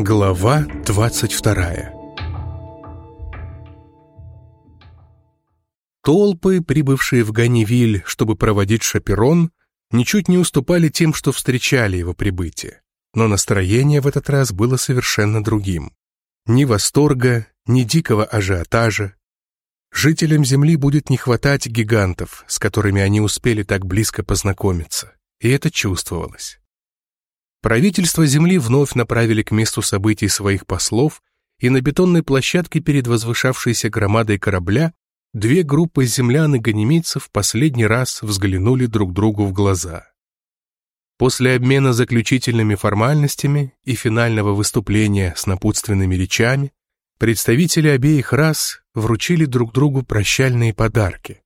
Глава 22 Толпы, прибывшие в Ганнивиль, чтобы проводить шаперон, ничуть не уступали тем, что встречали его прибытие. Но настроение в этот раз было совершенно другим. Ни восторга, ни дикого ажиотажа. Жителям Земли будет не хватать гигантов, с которыми они успели так близко познакомиться, и это чувствовалось. Правительство Земли вновь направили к месту событий своих послов, и на бетонной площадке перед возвышавшейся громадой корабля две группы землян и ганимейцев последний раз взглянули друг другу в глаза. После обмена заключительными формальностями и финального выступления с напутственными речами представители обеих рас вручили друг другу прощальные подарки.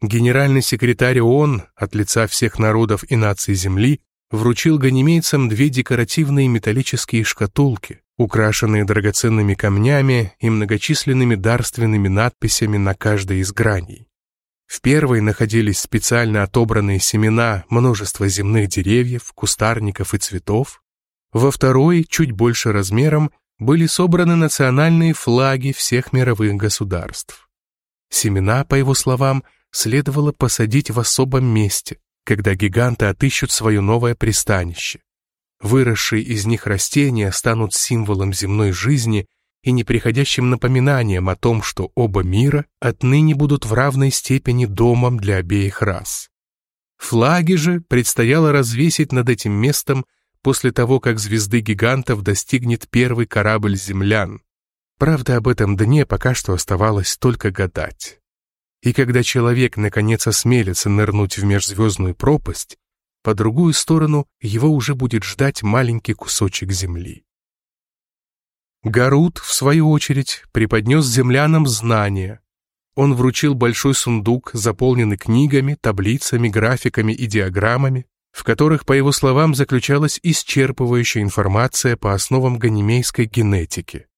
Генеральный секретарь ООН от лица всех народов и наций Земли вручил ганимейцам две декоративные металлические шкатулки, украшенные драгоценными камнями и многочисленными дарственными надписями на каждой из граней. В первой находились специально отобранные семена множества земных деревьев, кустарников и цветов. Во второй, чуть больше размером, были собраны национальные флаги всех мировых государств. Семена, по его словам, следовало посадить в особом месте, когда гиганты отыщут свое новое пристанище. Выросшие из них растения станут символом земной жизни и неприходящим напоминанием о том, что оба мира отныне будут в равной степени домом для обеих рас. Флаги же предстояло развесить над этим местом после того, как звезды гигантов достигнет первый корабль землян. Правда, об этом дне пока что оставалось только гадать. И когда человек наконец осмелится нырнуть в межзвездную пропасть, по другую сторону его уже будет ждать маленький кусочек земли. Гарут, в свою очередь, преподнес землянам знания. Он вручил большой сундук, заполненный книгами, таблицами, графиками и диаграммами, в которых, по его словам, заключалась исчерпывающая информация по основам ганимейской генетики.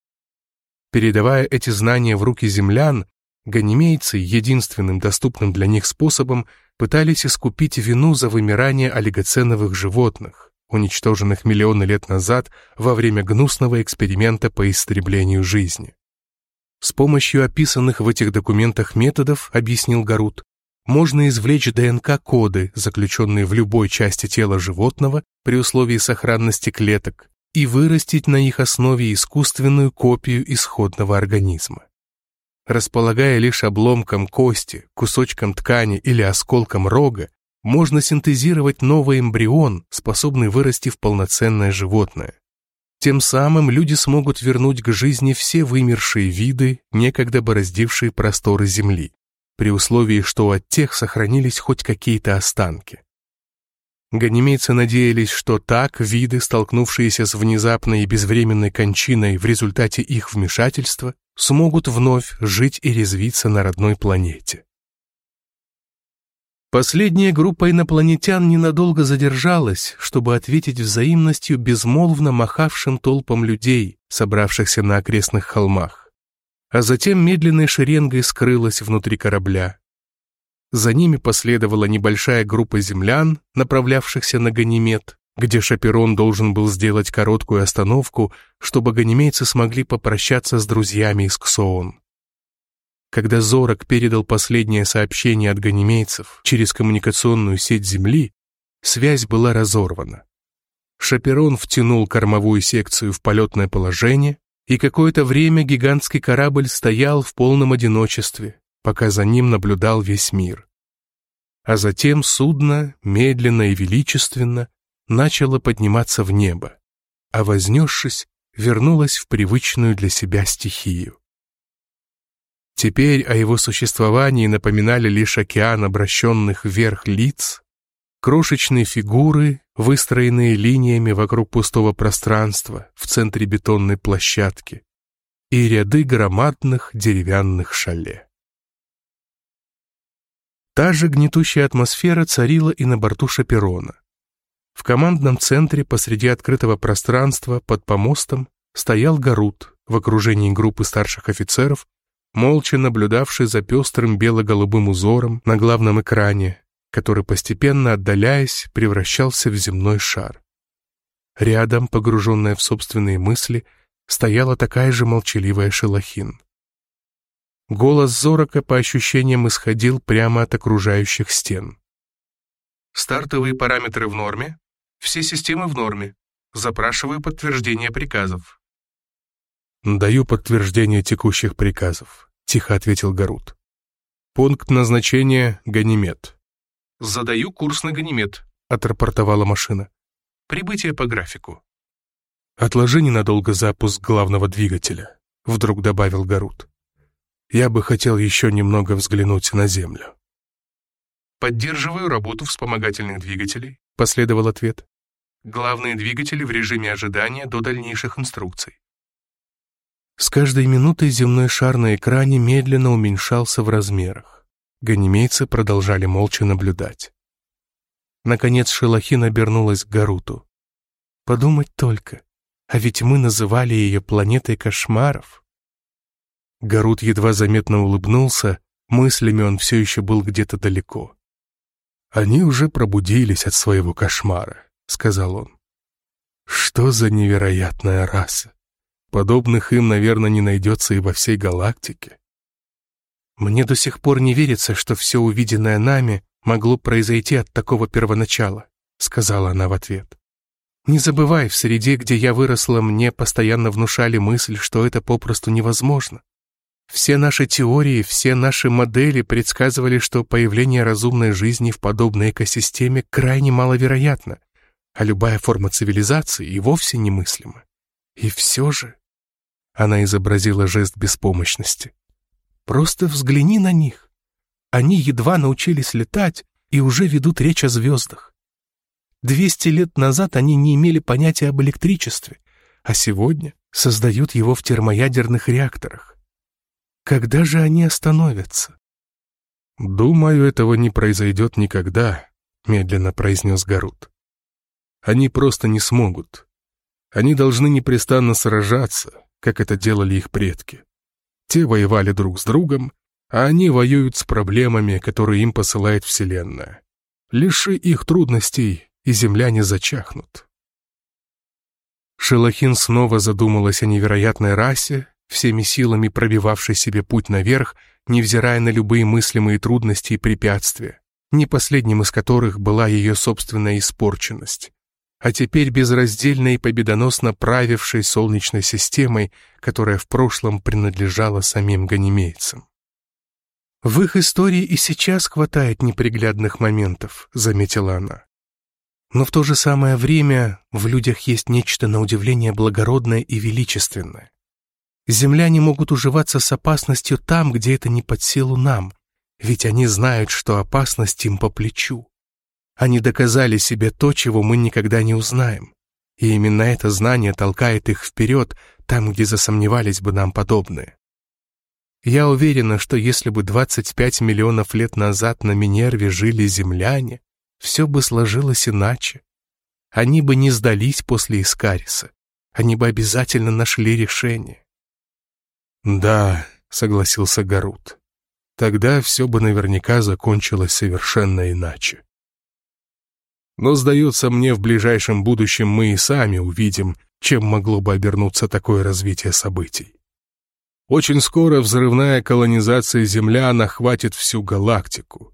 Передавая эти знания в руки землян, Ганимейцы единственным доступным для них способом пытались искупить вину за вымирание олигоценовых животных, уничтоженных миллионы лет назад во время гнусного эксперимента по истреблению жизни. С помощью описанных в этих документах методов, объяснил Гарут, можно извлечь ДНК-коды, заключенные в любой части тела животного при условии сохранности клеток, и вырастить на их основе искусственную копию исходного организма располагая лишь обломком кости, кусочком ткани или осколком рога, можно синтезировать новый эмбрион, способный вырасти в полноценное животное. Тем самым люди смогут вернуть к жизни все вымершие виды, некогда бороздившие просторы Земли, при условии, что от тех сохранились хоть какие-то останки. Ганимейцы надеялись, что так виды, столкнувшиеся с внезапной и безвременной кончиной в результате их вмешательства, смогут вновь жить и резвиться на родной планете. Последняя группа инопланетян ненадолго задержалась, чтобы ответить взаимностью безмолвно махавшим толпам людей, собравшихся на окрестных холмах. А затем медленной шеренгой скрылась внутри корабля. За ними последовала небольшая группа землян, направлявшихся на Ганимед, где Шаперон должен был сделать короткую остановку, чтобы ганимейцы смогли попрощаться с друзьями из Ксоон. Когда Зорок передал последнее сообщение от ганимейцев через коммуникационную сеть Земли, связь была разорвана. Шаперон втянул кормовую секцию в полетное положение, и какое-то время гигантский корабль стоял в полном одиночестве, пока за ним наблюдал весь мир. А затем судно, медленно и величественно, начало подниматься в небо, а вознесшись, вернулось в привычную для себя стихию. Теперь о его существовании напоминали лишь океан обращенных вверх лиц, крошечные фигуры, выстроенные линиями вокруг пустого пространства в центре бетонной площадки, и ряды громадных деревянных шале. Та же гнетущая атмосфера царила и на борту Шаперона. В командном центре посреди открытого пространства под помостом стоял Гарут в окружении группы старших офицеров, молча наблюдавший за пестрым бело-голубым узором на главном экране, который, постепенно отдаляясь, превращался в земной шар. Рядом, погруженная в собственные мысли, стояла такая же молчаливая Шелохин. Голос Зорока по ощущениям исходил прямо от окружающих стен. Стартовые параметры в норме, все системы в норме. Запрашиваю подтверждение приказов. «Даю подтверждение текущих приказов», — тихо ответил Гарут. «Пункт назначения — Ганимед». «Задаю курс на Ганимед», — отрапортовала машина. «Прибытие по графику». «Отложи ненадолго запуск главного двигателя», — вдруг добавил Гарут. «Я бы хотел еще немного взглянуть на Землю». «Поддерживаю работу вспомогательных двигателей», — последовал ответ. «Главные двигатели в режиме ожидания до дальнейших инструкций». С каждой минутой земной шар на экране медленно уменьшался в размерах. Ганимейцы продолжали молча наблюдать. Наконец Шелохин обернулась к Гаруту. «Подумать только, а ведь мы называли ее планетой кошмаров». Гарут едва заметно улыбнулся, мыслями он все еще был где-то далеко. «Они уже пробудились от своего кошмара», — сказал он. «Что за невероятная раса! Подобных им, наверное, не найдется и во всей галактике». «Мне до сих пор не верится, что все увиденное нами могло произойти от такого первоначала», — сказала она в ответ. «Не забывай, в среде, где я выросла, мне постоянно внушали мысль, что это попросту невозможно. Все наши теории, все наши модели предсказывали, что появление разумной жизни в подобной экосистеме крайне маловероятно, а любая форма цивилизации и вовсе немыслима. И все же... Она изобразила жест беспомощности. Просто взгляни на них. Они едва научились летать и уже ведут речь о звездах. Двести лет назад они не имели понятия об электричестве, а сегодня создают его в термоядерных реакторах. Когда же они остановятся? «Думаю, этого не произойдет никогда», — медленно произнес Гарут. «Они просто не смогут. Они должны непрестанно сражаться, как это делали их предки. Те воевали друг с другом, а они воюют с проблемами, которые им посылает Вселенная. Лиши их трудностей, и земляне зачахнут». Шелохин снова задумалась о невероятной расе, всеми силами пробивавший себе путь наверх, невзирая на любые мыслимые трудности и препятствия, не последним из которых была ее собственная испорченность, а теперь безраздельно и победоносно правившей Солнечной системой, которая в прошлом принадлежала самим ганимейцам. «В их истории и сейчас хватает неприглядных моментов», — заметила она. «Но в то же самое время в людях есть нечто на удивление благородное и величественное. Земляне могут уживаться с опасностью там, где это не под силу нам, ведь они знают, что опасность им по плечу. Они доказали себе то, чего мы никогда не узнаем. И именно это знание толкает их вперед, там, где засомневались бы нам подобные. Я уверена, что если бы 25 миллионов лет назад на Минерве жили земляне, все бы сложилось иначе. Они бы не сдались после Искариса. Они бы обязательно нашли решение. «Да», — согласился Гарут. «Тогда все бы наверняка закончилось совершенно иначе». Но, сдается мне, в ближайшем будущем мы и сами увидим, чем могло бы обернуться такое развитие событий. Очень скоро взрывная колонизация землян охватит всю галактику.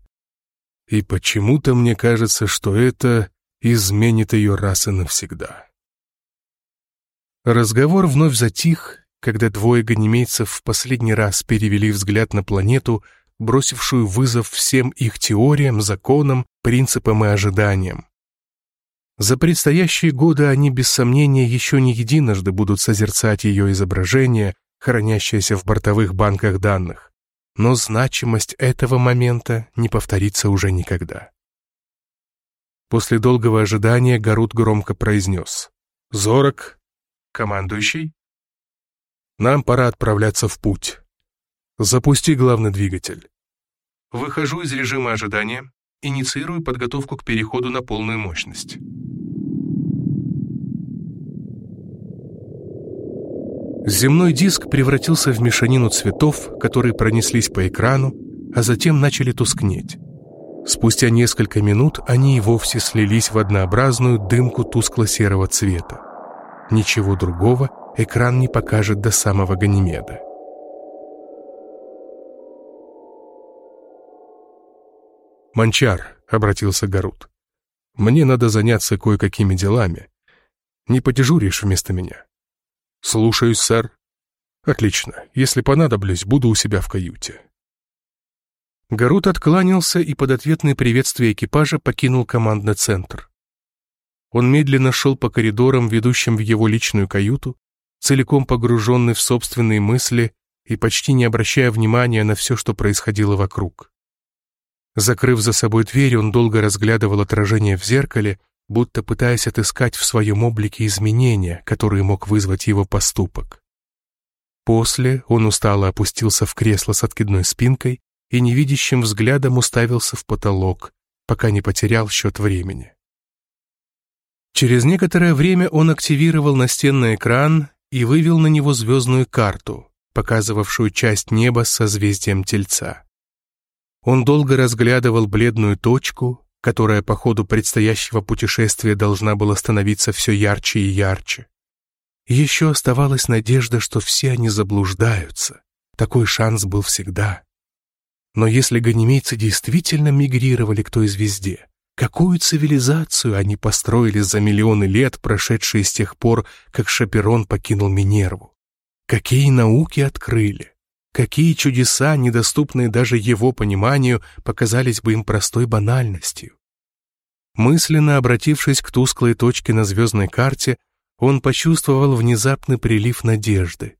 И почему-то мне кажется, что это изменит ее раз и навсегда. Разговор вновь затих, когда двое ганимейцев в последний раз перевели взгляд на планету, бросившую вызов всем их теориям, законам, принципам и ожиданиям. За предстоящие годы они, без сомнения, еще не единожды будут созерцать ее изображение, хранящееся в бортовых банках данных. Но значимость этого момента не повторится уже никогда. После долгого ожидания Гарут громко произнес. «Зорок, командующий?» Нам пора отправляться в путь. Запусти главный двигатель. Выхожу из режима ожидания. Инициирую подготовку к переходу на полную мощность. Земной диск превратился в мешанину цветов, которые пронеслись по экрану, а затем начали тускнеть. Спустя несколько минут они и вовсе слились в однообразную дымку тускло-серого цвета. Ничего другого экран не покажет до самого Ганимеда. «Манчар», — обратился Гарут, — «мне надо заняться кое-какими делами. Не подежуришь вместо меня?» «Слушаюсь, сэр». «Отлично. Если понадоблюсь, буду у себя в каюте». Гарут откланялся и под ответное приветствие экипажа покинул командный центр. Он медленно шел по коридорам, ведущим в его личную каюту, целиком погруженный в собственные мысли и почти не обращая внимания на все, что происходило вокруг. Закрыв за собой дверь, он долго разглядывал отражение в зеркале, будто пытаясь отыскать в своем облике изменения, которые мог вызвать его поступок. После он устало опустился в кресло с откидной спинкой и невидящим взглядом уставился в потолок, пока не потерял счет времени. Через некоторое время он активировал настенный экран и вывел на него звездную карту, показывавшую часть неба с созвездием Тельца. Он долго разглядывал бледную точку, которая по ходу предстоящего путешествия должна была становиться все ярче и ярче. Еще оставалась надежда, что все они заблуждаются. Такой шанс был всегда. Но если ганимейцы действительно мигрировали к той звезде, какую цивилизацию они построили за миллионы лет, прошедшие с тех пор, как Шаперон покинул Минерву? Какие науки открыли? Какие чудеса, недоступные даже его пониманию, показались бы им простой банальностью? Мысленно обратившись к тусклой точке на звездной карте, он почувствовал внезапный прилив надежды.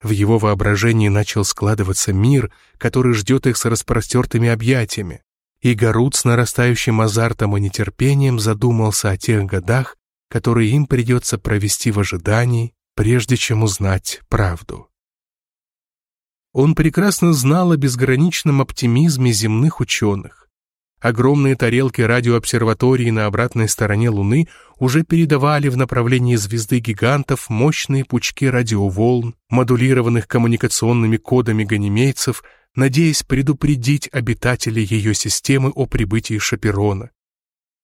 В его воображении начал складываться мир, который ждет их с распростертыми объятиями, и Гарут с нарастающим азартом и нетерпением задумался о тех годах, которые им придется провести в ожидании, прежде чем узнать правду. Он прекрасно знал о безграничном оптимизме земных ученых. Огромные тарелки радиообсерватории на обратной стороне Луны уже передавали в направлении звезды гигантов мощные пучки радиоволн, модулированных коммуникационными кодами ганимейцев, надеясь предупредить обитателей ее системы о прибытии Шаперона.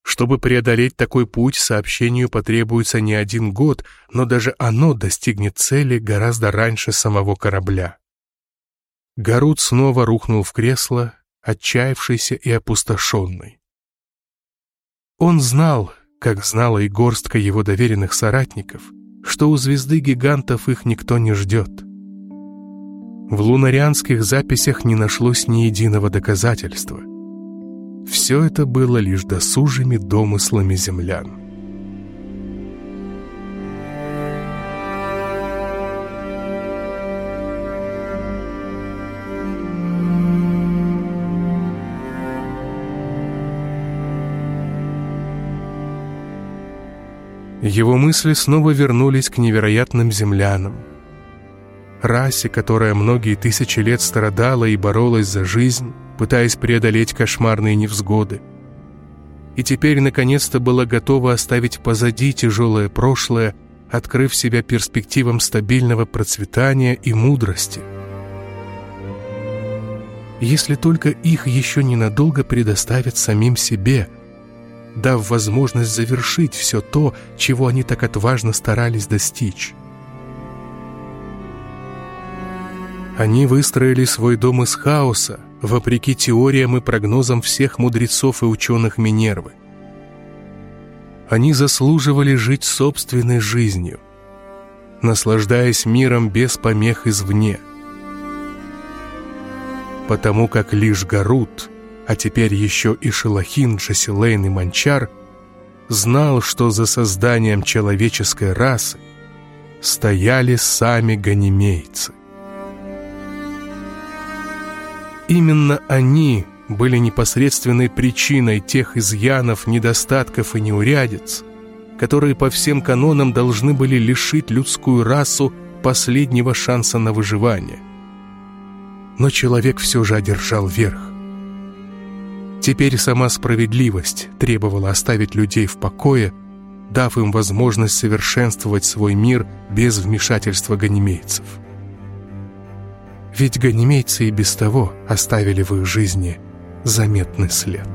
Чтобы преодолеть такой путь, сообщению потребуется не один год, но даже оно достигнет цели гораздо раньше самого корабля. Гарут снова рухнул в кресло, отчаявшийся и опустошенный. Он знал, как знала и горстка его доверенных соратников, что у звезды гигантов их никто не ждет. В лунарианских записях не нашлось ни единого доказательства. Все это было лишь досужими домыслами землян. Его мысли снова вернулись к невероятным землянам. Расе, которая многие тысячи лет страдала и боролась за жизнь, пытаясь преодолеть кошмарные невзгоды. И теперь, наконец-то, была готова оставить позади тяжелое прошлое, открыв себя перспективам стабильного процветания и мудрости. Если только их еще ненадолго предоставят самим себе – дав возможность завершить все то, чего они так отважно старались достичь. Они выстроили свой дом из хаоса, вопреки теориям и прогнозам всех мудрецов и ученых Минервы. Они заслуживали жить собственной жизнью, наслаждаясь миром без помех извне. Потому как лишь Гарут — а теперь еще и Шелахин, Джасилейн и Манчар, знал, что за созданием человеческой расы стояли сами ганимейцы. Именно они были непосредственной причиной тех изъянов, недостатков и неурядиц, которые по всем канонам должны были лишить людскую расу последнего шанса на выживание. Но человек все же одержал верх. Теперь сама справедливость требовала оставить людей в покое, дав им возможность совершенствовать свой мир без вмешательства ганимейцев. Ведь ганимейцы и без того оставили в их жизни заметный след.